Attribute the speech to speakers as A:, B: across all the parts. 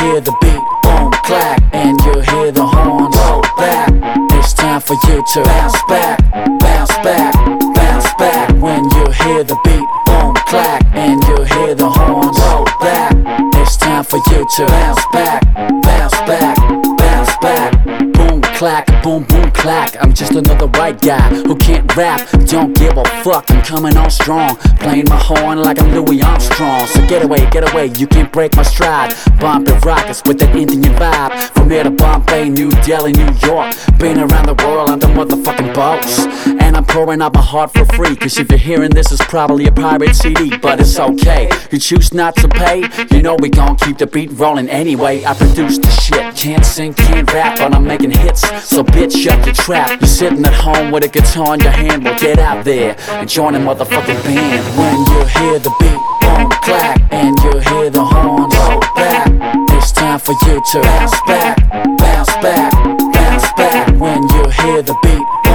A: hear the beat, boom, clap, and you hear the horns roll back. It's time for you to bounce back, bounce back, bounce back. When you hear the beat, boom, clap, and you hear the horns roll back. It's time for you to bounce back, boom, boom, clack. I'm just another white guy who can't rap. Don't give a fuck, I'm coming on strong. Playing my horn like I'm Louis Armstrong. So get away, get away, you can't break my stride. Bombay Rockers with that Indian vibe. From here to Bombay, New Delhi, New York. Been around the world, I'm the motherfucking boss. And I'm pouring out my heart for free. Cause if you're hearing this, it's probably a pirate CD, but it's okay. You choose not to pay, you know we gon' keep the beat rolling anyway. I produce the shit, can't sing, can't rap, but I'm making hits. So bitch, shut your trap. You're sitting at home with a guitar in your hand, well get out there and join a motherfucking band. When you hear the beat, boom, clap, and you hear the horns roll back. It's time for you to bounce back, bounce back, bounce back. When you hear the beat,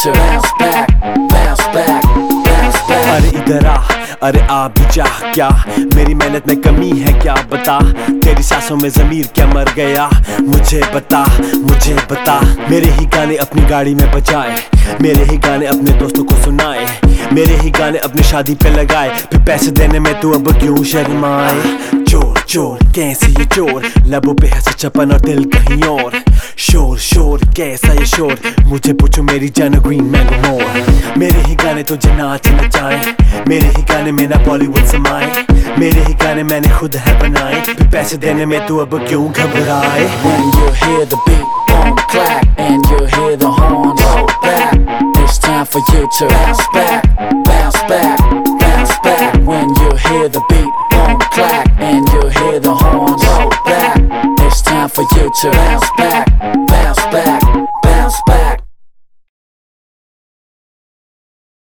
A: to bounce back, bounce back, bounce back.
B: अरे इधर आ अरे आ भी जा क्या? मेरी मेहनत में कमी है क्या? बता तेरी सांसों में जमीर क्या मर गया? मुझे बता मुझे बता। मेरे ही गाने अपनी गाड़ी में बजाए। मेरे ही गाने अपने दोस्तों को सुनाए। मेरे ही गाने अपनी शादी पे लगाए। फिर पैसे देने में तू अब क्यों शर्माए? चोर चोर कैसे ये चोर? लबों पे है सच्चापन और दिल कहीं और। शोर शोर कैसा ये शोर मुझे पूछो मेरी जान ग्रीन मैंगो मोर मेरे ही गाने तो जनाच नचाए मेरे ही गाने में ना बॉलीवुड समाए मेरे ही गाने मैंने खुद है बनाए पैसे देने में तू अब क्यों घबराए
A: When you hear the beat on clap and you hear the horn roll back It's time for you to bounce back, bounce back, bounce back When you hear the beat on clap and you hear the horn roll back It's time for you to bounce back